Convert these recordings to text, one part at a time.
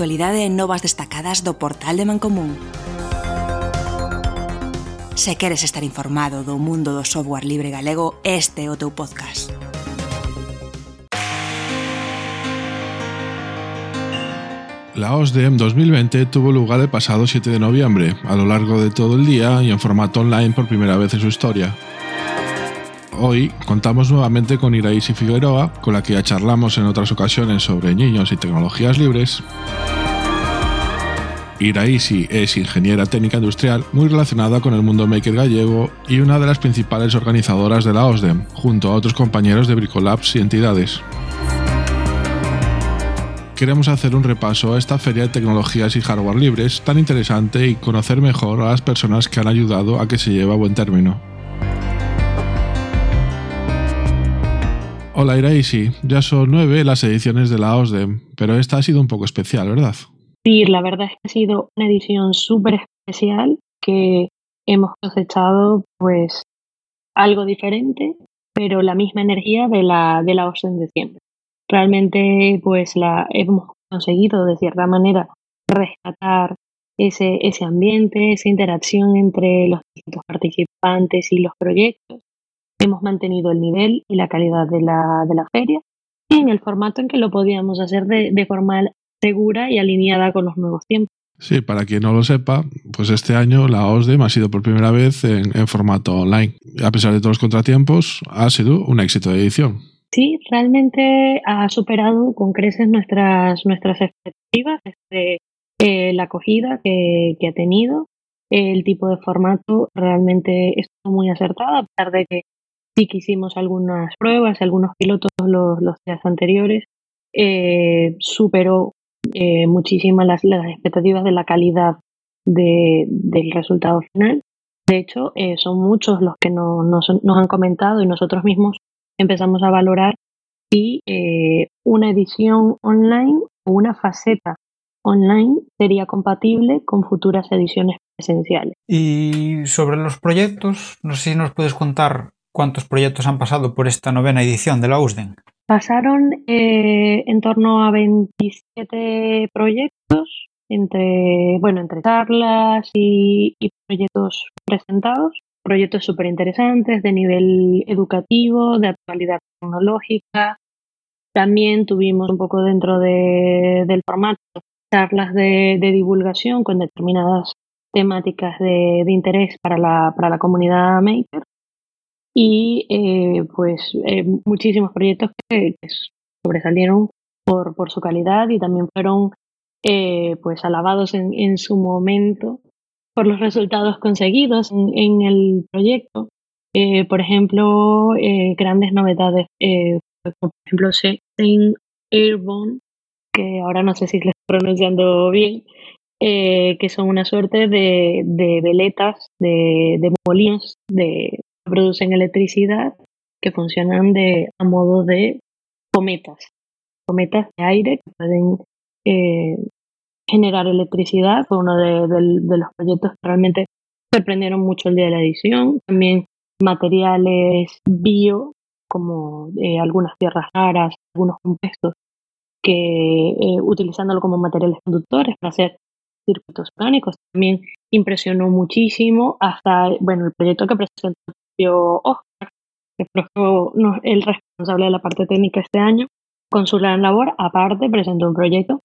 actualidade e novas destacadas do portal de Mancomún. Se queres estar informado do mundo do software libre galego, este é o teu podcast. La OSDEM 2020 tuvo lugar el pasado 7 de noviembre, a lo largo de todo el día y en formato online por primera vez en su historia. Hoy contamos nuevamente con Iraisi Figueroa, con la que ya charlamos en otras ocasiones sobre niños y tecnologías libres. Iraisi es ingeniera técnica industrial muy relacionada con el mundo maker gallego y una de las principales organizadoras de la OSDEM, junto a otros compañeros de Bricolabs y entidades queremos hacer un repaso a esta feria de tecnologías y hardware libres tan interesante y conocer mejor a las personas que han ayudado a que se lleve a buen término. Hola Iraisi, ya son nueve las ediciones de la OSDEM, pero esta ha sido un poco especial, ¿verdad? Sí, la verdad es que ha sido una edición súper especial que hemos cosechado pues algo diferente, pero la misma energía de la, de la OSDEM de siempre realmente pues la hemos conseguido de cierta manera rescatar ese, ese ambiente, esa interacción entre los distintos participantes y los proyectos. Hemos mantenido el nivel y la calidad de la, de la feria en el formato en que lo podíamos hacer de, de forma segura y alineada con los nuevos tiempos. Sí, para quien no lo sepa, pues este año la OSDEM ha sido por primera vez en, en formato online. A pesar de todos los contratiempos, ha sido un éxito de edición. Sí, realmente ha superado con creces nuestras, nuestras expectativas desde eh, la acogida que, ha tenido. El tipo de formato realmente estuvo muy acertado, a pesar de que sí que hicimos algunas pruebas, algunos pilotos los, los días anteriores, eh, superó eh, muchísimas las, expectativas de la calidad de, del resultado final. De hecho, eh, son muchos los que no, nos, nos han comentado y nosotros mismos empezamos a valorar si una edición online o una faceta online sería compatible con futuras ediciones presenciales. Y sobre los proyectos, no sé si nos puedes contar cuántos proyectos han pasado por esta novena edición de la USDEN. Pasaron eh, en torno a 27 proyectos entre, bueno, entre charlas y proyectos presentados proyectos súper interesantes de nivel educativo, de actualidad tecnológica. También tuvimos un poco dentro de, del formato charlas de, divulgación con determinadas temáticas de, interés para la, para la comunidad maker y eh, pues eh, muchísimos proyectos que, sobresalieron por, por, su calidad y también fueron eh, pues alabados en, en su momento por los resultados conseguidos en, el proyecto. Eh, por ejemplo, grandes novedades, por ejemplo, Shane Airborne, que ahora no sé si lo estoy pronunciando bien, que son una suerte de, veletas, de, de molinos de, producen electricidad que funcionan de, a modo de cometas, cometas de aire que pueden generar electricidad, fue uno de, los proyectos que realmente sorprendieron mucho el día de la edición. También materiales bio, como eh, algunas tierras raras, algunos compuestos, que eh, utilizándolo como materiales conductores para hacer circuitos orgánicos. También impresionó muchísimo hasta, bueno, el proyecto que presentó Oscar, que fue el responsable de la parte técnica este año, con su gran labor, aparte presentó un proyecto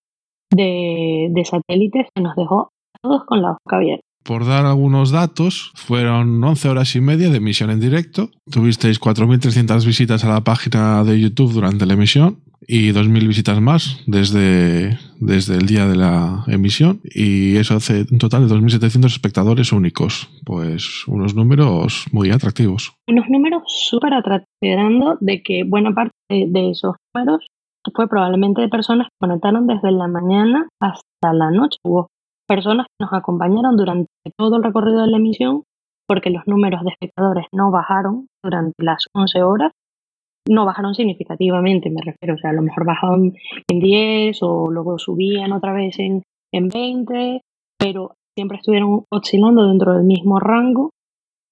de, de satélites que nos dejó a todos con la boca abierta. Por dar algunos datos, fueron 11 horas y media de emisión en directo. Tuvisteis 4.300 visitas a la página de YouTube durante la emisión y 2.000 visitas más desde, desde el día de la emisión. Y eso hace un total de 2.700 espectadores únicos. Pues unos números muy atractivos. Unos números súper atractivos, de que buena parte de esos números fue probablemente de personas que conectaron desde la mañana hasta la noche. Hubo personas que nos acompañaron durante todo el recorrido de la emisión porque los números de espectadores no bajaron durante las 11 horas. No bajaron significativamente, me refiero. O sea, a lo mejor bajaban en 10 o luego subían otra vez en, en 20, pero siempre estuvieron oscilando dentro del mismo rango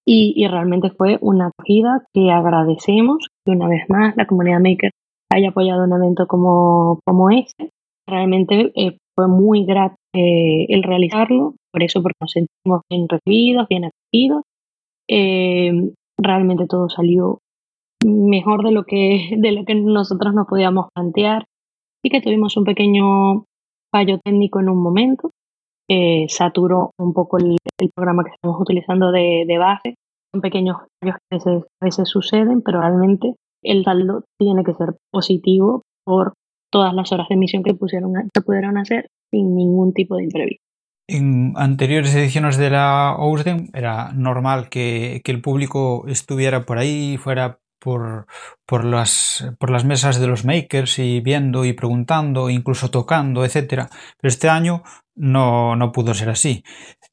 y, y realmente fue una acogida que agradecemos que una vez más la comunidad maker haya apoyado un evento como, como este realmente eh, fue muy grato eh, el realizarlo, por eso porque nos sentimos bien recibidos, bien acogidos. realmente todo salió mejor de lo que de lo que nosotros nos podíamos plantear y que tuvimos un pequeño fallo técnico en un momento saturó un poco el, programa que estamos utilizando de, base. Son pequeños fallos que a veces, suceden pero realmente el saldo tiene que ser positivo por todas las horas de emisión que pusieron que pudieron hacer sin ningún tipo de imprevisto. En anteriores ediciones de la OUSDEN era normal que, que, el público estuviera por ahí, fuera por, las, por las mesas de los makers y viendo y preguntando, incluso tocando, etcétera. Pero este año no, pudo ser así.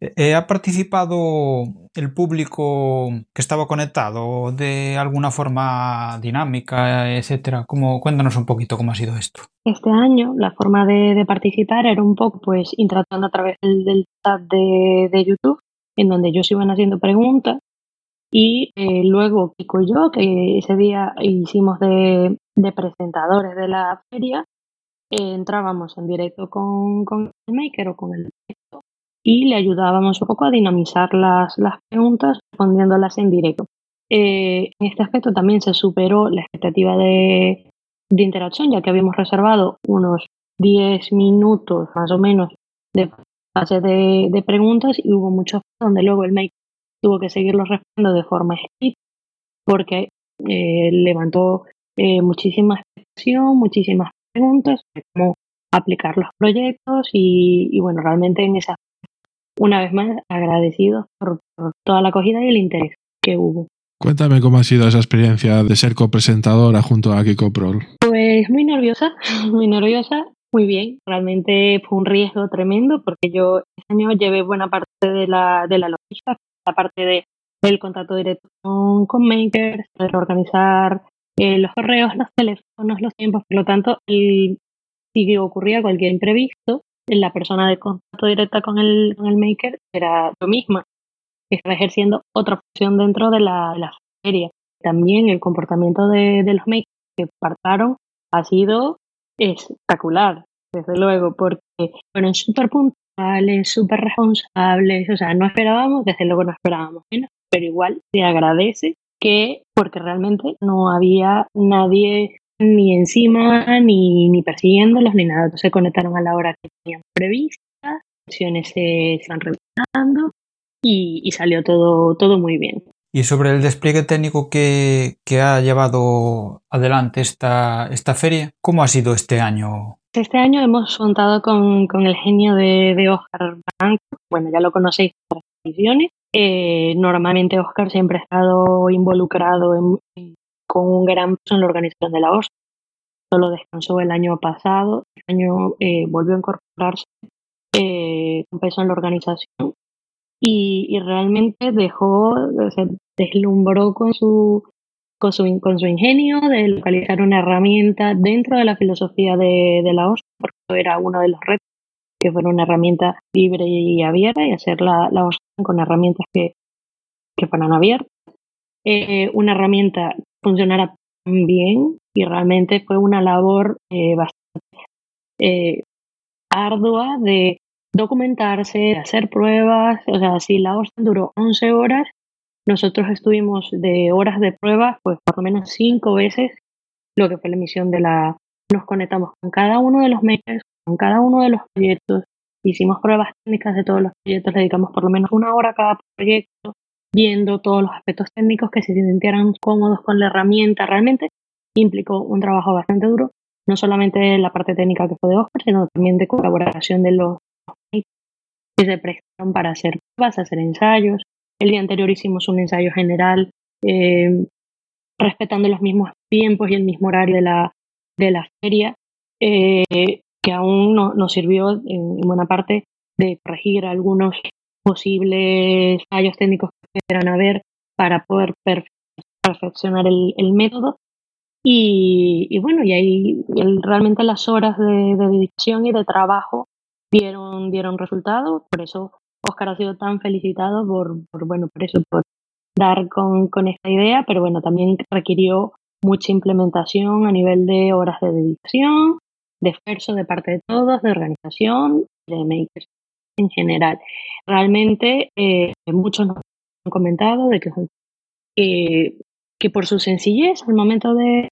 Eh, ¿Ha participado el público que estaba conectado de alguna forma dinámica, etcétera? ¿Cómo, cuéntanos un poquito cómo ha sido esto. Este año la forma de, participar era un poco pues interactuando a través del, chat de YouTube, en donde ellos iban haciendo preguntas y eh, luego Kiko y yo, que ese día hicimos de, presentadores de la feria, eh, entrábamos en directo con, con, el maker o con el directo y le ayudábamos un poco a dinamizar las, las preguntas respondiéndolas en directo. Eh, en este aspecto también se superó la expectativa de, de interacción, ya que habíamos reservado unos 10 minutos más o menos de fase de, de preguntas y hubo muchos donde luego el maker tuvo que seguirlo respondiendo de forma escrita porque eh, levantó eh, muchísima expresión, muchísimas preguntas de cómo aplicar los proyectos y, bueno, realmente en esa una vez más agradecidos por, toda la acogida y el interés que hubo. Cuéntame cómo ha sido esa experiencia de ser copresentadora junto a Kiko Prol. Pues muy nerviosa, muy nerviosa, muy bien. Realmente fue un riesgo tremendo porque yo este año llevé buena parte de la, de la logística, la parte de, del contacto directo con, makers, poder organizar eh, los correos, los teléfonos, los tiempos. Por lo tanto, el, si ocurría cualquier imprevisto, la persona de contacto directa con el, con el maker era yo misma, que estaba ejerciendo otra función dentro de la, feria. También el comportamiento de, de los makers que partieron ha sido espectacular, desde luego, porque fueron súper súper responsables, o sea, no esperábamos, desde luego no esperábamos menos, pero igual se agradece que, porque realmente no había nadie ni encima, ni, ni persiguiéndolos, ni nada. Entonces se conectaron a la hora que tenían prevista, las sesiones se están revisando y, y, salió todo, todo muy bien. Y sobre el despliegue técnico que, que ha llevado adelante esta, esta feria, ¿cómo ha sido este año este año hemos contado con, con el genio de, Oscar Blanco. Bueno, ya lo conocéis por las ediciones. Eh, normalmente Oscar siempre ha estado involucrado con un gran peso en la organización de la OSCAR. Solo descansó el año pasado. El año eh, volvió a incorporarse eh, peso en la organización. Y, y realmente dejó, se deslumbró con su con su, con su ingenio de localizar una herramienta dentro de la filosofía de, la OSCE, porque era uno de los retos, que fuera una herramienta libre y abierta y hacer la, la con herramientas que, que fueran abiertas. Eh, una herramienta funcionara bien y realmente fue una labor eh, bastante eh, ardua de documentarse, de hacer pruebas. O sea, si la OSCE duró 11 horas, nosotros estuvimos de horas de prueba, pues por lo menos cinco veces lo que fue la emisión de la... Nos conectamos con cada uno de los makers, con cada uno de los proyectos, hicimos pruebas técnicas de todos los proyectos, dedicamos por lo menos una hora a cada proyecto, viendo todos los aspectos técnicos que se sintieran cómodos con la herramienta. Realmente implicó un trabajo bastante duro, no solamente la parte técnica que fue de Oscar, sino también de colaboración de los que se prestaron para hacer pruebas, hacer ensayos, el día anterior hicimos un ensayo general eh, respetando los mismos tiempos y el mismo horario de la, de la feria, eh, que aún no, nos sirvió en, buena parte de corregir algunos posibles fallos técnicos que pudieran haber para poder perfeccionar el, método. Y, bueno, y ahí realmente las horas de, de, dedicación y de trabajo dieron, dieron resultados, por eso Oscar ha sido tan felicitado por, bueno, por eso, por dar con, con esta idea, pero bueno, también requirió mucha implementación a nivel de horas de dedicación de esfuerzo de parte de todos, de organización, de makers en general. Realmente eh, muchos nos han comentado de que, que por su sencillez al momento de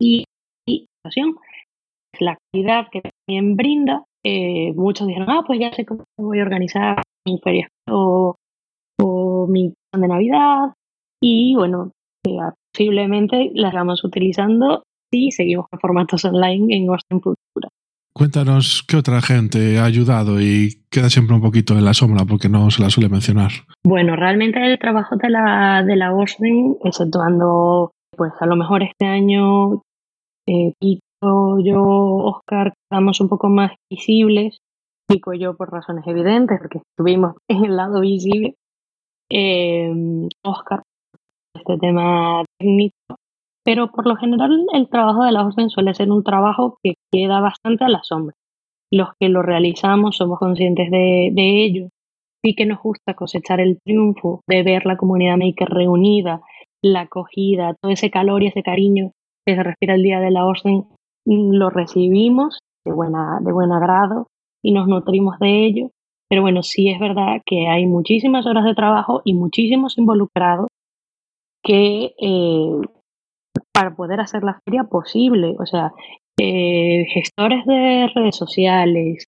y, y la actividad que también brinda, eh, muchos dijeron, ah, pues ya sé cómo voy a organizar mi feria o, o mi de Navidad y bueno, eh, posiblemente las vamos utilizando si seguimos con formatos online en Austin Futura. Cuéntanos qué otra gente ha ayudado y queda siempre un poquito en la sombra porque no se la suele mencionar. Bueno, realmente el trabajo de la, de la Austin, exceptuando pues a lo mejor este año eh, Pico, yo, Oscar, estamos un poco más visibles. Pico yo por razones evidentes, porque estuvimos en el lado visible. Eh, Oscar, este tema técnico. Pero por lo general el trabajo de la orden suele ser un trabajo que queda bastante a la sombra. Los que lo realizamos somos conscientes de, ello. Sí que nos gusta cosechar el triunfo de ver la comunidad maker reunida, la acogida, todo ese calor y ese cariño que se respira el día de la orden, lo recibimos de, buena, de buen agrado y nos nutrimos de ello. Pero bueno, sí es verdad que hay muchísimas horas de trabajo y muchísimos involucrados que eh, para poder hacer la feria posible, o sea, eh, gestores de redes sociales,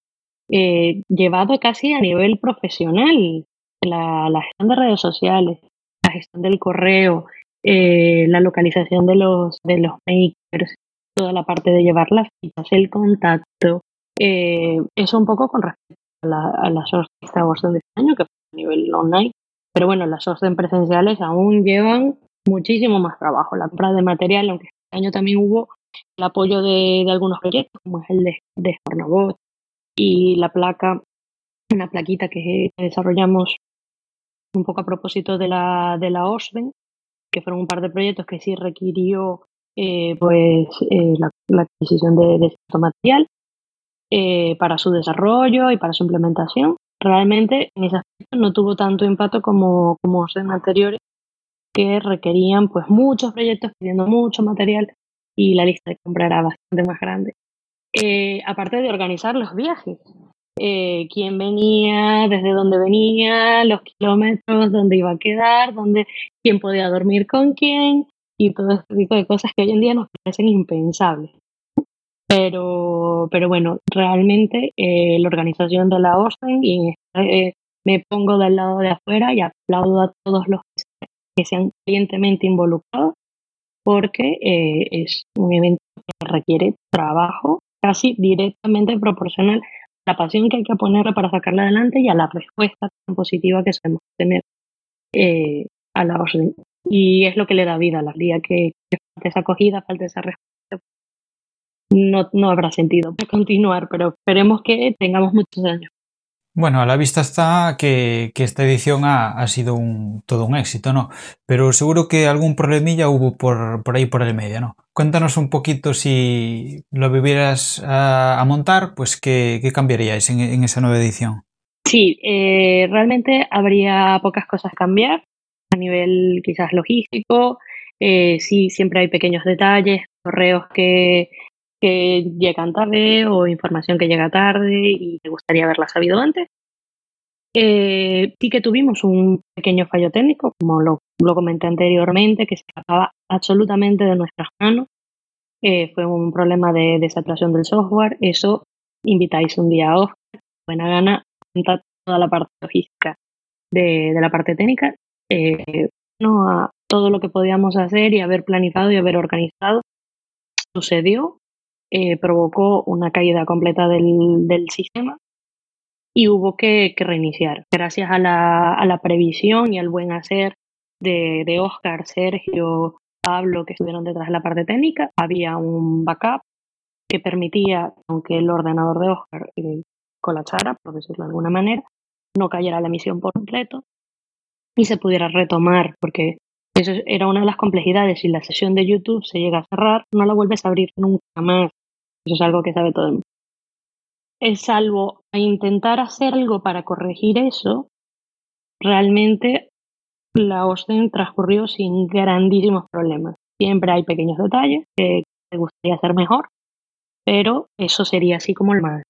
eh, llevado casi a nivel profesional, la, la, gestión de redes sociales, la gestión del correo, eh, la localización de los, de los makers, toda la parte de llevar las citas, el contacto. Eh, eso un poco con respecto a, la, a las orden de este año, que fue a nivel online. Pero bueno, las orden presenciales aún llevan muchísimo más trabajo. La compra de material, aunque este año también hubo el apoyo de, de algunos proyectos, como es el de, de y la placa, una plaquita que desarrollamos un poco a propósito de la, de la OSDEN, que fueron un par de proyectos que sí requirió eh, pues eh, la, adquisición de, de cierto material eh, para su desarrollo y para su implementación. Realmente en ese aspecto no tuvo tanto impacto como, como en anteriores que requerían pues muchos proyectos pidiendo mucho material y la lista de compra era bastante más grande. Aparte de organizar los viajes, quién venía, desde dónde venía, los kilómetros, dónde iba a quedar, dónde, quién podía dormir con quién y todo este tipo de cosas que hoy en día nos parecen impensables. Pero, pero bueno, realmente eh, la organización de la OSCEN y eh, me pongo del lado de afuera y aplaudo a todos los que se han clientemente involucrado porque eh, es un evento que requiere trabajo casi directamente proporcional la pasión que hay que ponerle para sacarla adelante y a la respuesta tan positiva que sabemos tener a la orden. Y es lo que le da vida a la día que, falta esa acogida, falta esa respuesta. No, no habrá sentido continuar, pero esperemos que tengamos muchos años. Bueno, a la vista está que, que esta edición ha, ha, sido un, todo un éxito, ¿no? Pero seguro que algún problemilla hubo por, por ahí por el medio, ¿no? Cuéntanos un poquito si lo vivieras a, a montar, pues qué, qué cambiaríais en, en, esa nueva edición. Sí, eh, realmente habría pocas cosas a cambiar a nivel quizás logístico. Eh, sí, siempre hay pequeños detalles, correos que que llegan tarde o información que llega tarde y me gustaría haberla sabido antes. Eh, sí que tuvimos un pequeño fallo técnico, como lo, lo comenté anteriormente, que se trataba absolutamente de nuestras manos. Eh, fue un problema de, de saturación del software. Eso invitáis un día a Oscar, buena gana, toda la parte logística de, de la parte técnica, eh, no todo lo que podíamos hacer y haber planificado y haber organizado. Sucedió eh, provocó una caída completa del, sistema y hubo que, reiniciar. Gracias a la, a la previsión y al buen hacer de, Oscar, Sergio, Pablo, que estuvieron detrás de la parte técnica, había un backup que permitía, aunque el ordenador de Oscar eh, colapsara, por decirlo de alguna manera, no cayera la emisión por completo y se pudiera retomar, porque eso era una de las complejidades. Si la sesión de YouTube se llega a cerrar, no la vuelves a abrir nunca más. Eso es algo que sabe todo el mundo. Es salvo a intentar hacer algo para corregir eso, realmente la OSDEN transcurrió sin grandísimos problemas. Siempre hay pequeños detalles que te gustaría hacer mejor, pero eso sería así como el más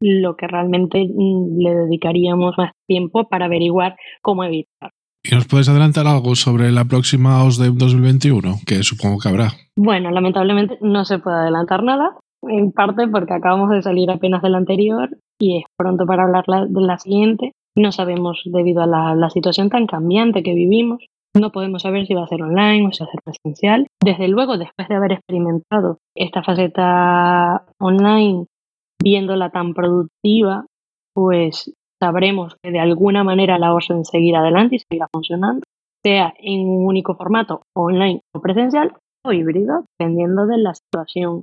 lo que realmente mm, le dedicaríamos más tiempo para averiguar cómo evitar. ¿Y nos puedes adelantar algo sobre la próxima OSDEM 2021? Que supongo que habrá. Bueno, lamentablemente no se puede adelantar nada, en parte porque acabamos de salir apenas de la anterior y es pronto para hablar de la siguiente. No sabemos debido a la, la situación tan cambiante que vivimos. No podemos saber si va a ser online o si va a ser presencial. Desde luego, después de haber experimentado esta faceta online, viéndola tan productiva, pues sabremos que de alguna manera la orden seguirá adelante y seguirá funcionando, sea en un único formato, online o presencial, o híbrido, dependiendo de la situación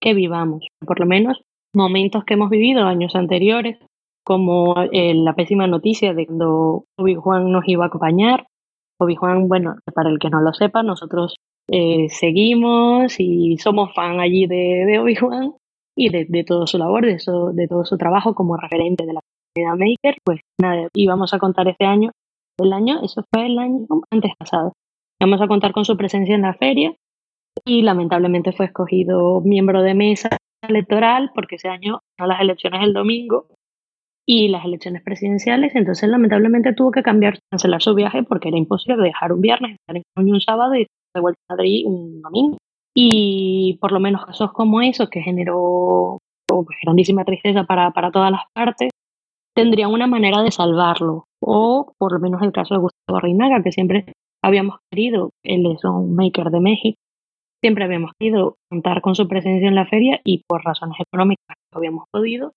que vivamos. Por lo menos momentos que hemos vivido años anteriores, como eh, la pésima noticia de cuando Obi-Wan nos iba a acompañar. Obi-Wan, bueno, para el que no lo sepa, nosotros eh, seguimos y somos fan allí de, Obi-Wan y de, de, todo su labor, de, eso, de todo su trabajo como referente de la comunidad maker, pues nada, íbamos a contar este año, el año, eso fue el año antes pasado, íbamos a contar con su presencia en la feria y lamentablemente fue escogido miembro de mesa electoral porque ese año no las elecciones el domingo y las elecciones presidenciales, entonces lamentablemente tuvo que cambiar, cancelar su viaje porque era imposible dejar un viernes, estar en un sábado y de vuelta a Madrid un domingo. Y por lo menos casos como eso, que generó oh, pues, grandísima tristeza para, para todas las partes, tendrían una manera de salvarlo. O por lo menos el caso de Gustavo Reinaga, que siempre habíamos querido, él es un maker de México, siempre habíamos querido contar con su presencia en la feria y por razones económicas no habíamos podido.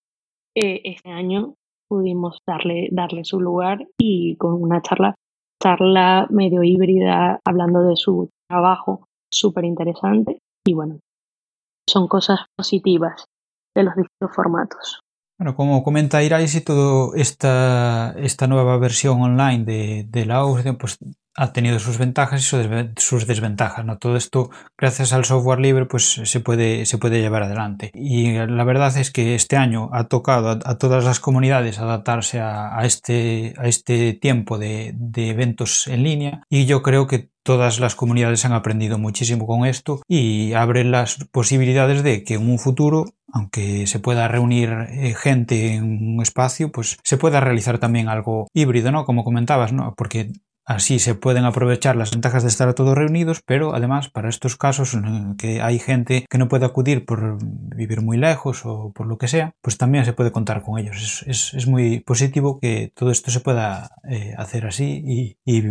Eh, este año pudimos darle, darle su lugar y con una charla, charla medio híbrida hablando de su trabajo súper interesante y bueno, son cosas positivas de los distintos formatos. Bueno, como comenta Irais y todo esta, esta nueva versión online de, de la OSDE, pues ha tenido sus ventajas y sus desventajas. ¿no? Todo esto, gracias al software libre, pues se puede, se puede llevar adelante. Y la verdad es que este año ha tocado a, todas las comunidades adaptarse a, a, este, a este tiempo de, de eventos en línea y yo creo que todas las comunidades han aprendido muchísimo con esto y abre las posibilidades de que en un futuro aunque se pueda reunir eh, gente en un espacio, pues se pueda realizar también algo híbrido, ¿no? Como comentabas, ¿no? Porque Así se pueden aprovechar las ventajas de estar todos reunidos, pero además para estos casos en que hay gente que no puede acudir por vivir muy lejos o por lo que sea, pues también se puede contar con ellos. Es, muy positivo que todo esto se pueda eh, hacer así y, y,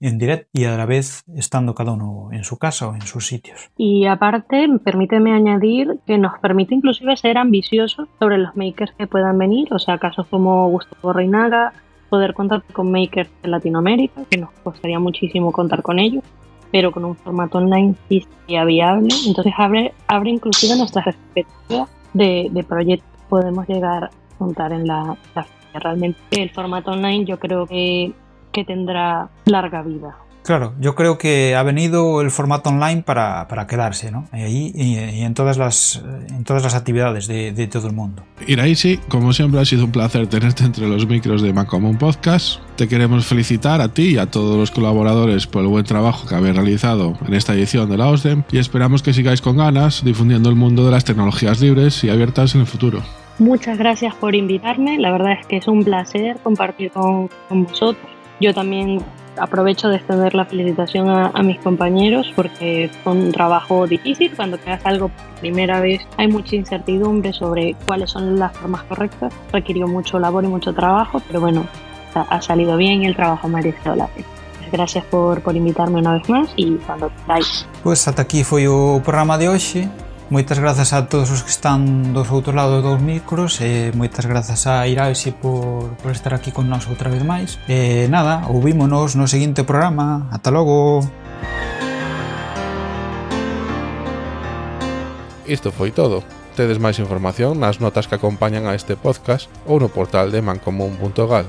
en directo y a la vez estando cada uno en su casa o en sus sitios. Y aparte, permíteme añadir que nos permite inclusive ser ambiciosos sobre los makers que puedan venir, o sea, casos como Gustavo Reinaga, poder contar con makers de Latinoamérica, que nos costaría muchísimo contar con ellos, pero con un formato online sí sería viable. Entonces abre, abre inclusive nuestra perspectiva de, de proyectos podemos llegar a contar en la, la realmente el formato online yo creo que, que tendrá larga vida. Claro, yo creo que ha venido el formato online para, para quedarse, ¿no? Ahí y, y, en, todas las, en todas las actividades de, de todo el mundo. Iraisi, como siempre ha sido un placer tenerte entre los micros de Mancomún Podcast. Te queremos felicitar a ti y a todos los colaboradores por el buen trabajo que habéis realizado en esta edición de la OSDEM y esperamos que sigáis con ganas difundiendo el mundo de las tecnologías libres y abiertas en el futuro. Muchas gracias por invitarme, la verdad es que es un placer compartir con, con vosotros. Yo también aprovecho de extender la felicitación a, a, mis compañeros porque fue un trabajo difícil. Cuando creas algo por primera vez hay mucha incertidumbre sobre cuáles son las formas correctas. Requirió mucho labor y mucho trabajo, pero bueno, ha, salido bien y el trabajo merecido la pena. Gracias por, por invitarme una vez más y cuando queráis. Pues hasta aquí foi o programa de hoxe. Moitas grazas a todos os que están dos outros lados dos micros e moitas grazas a Iraesi por, por estar aquí con nós outra vez máis. E nada, ouvímonos no seguinte programa. Ata logo! Isto foi todo. Tedes máis información nas notas que acompañan a este podcast ou no portal de mancomun.gal.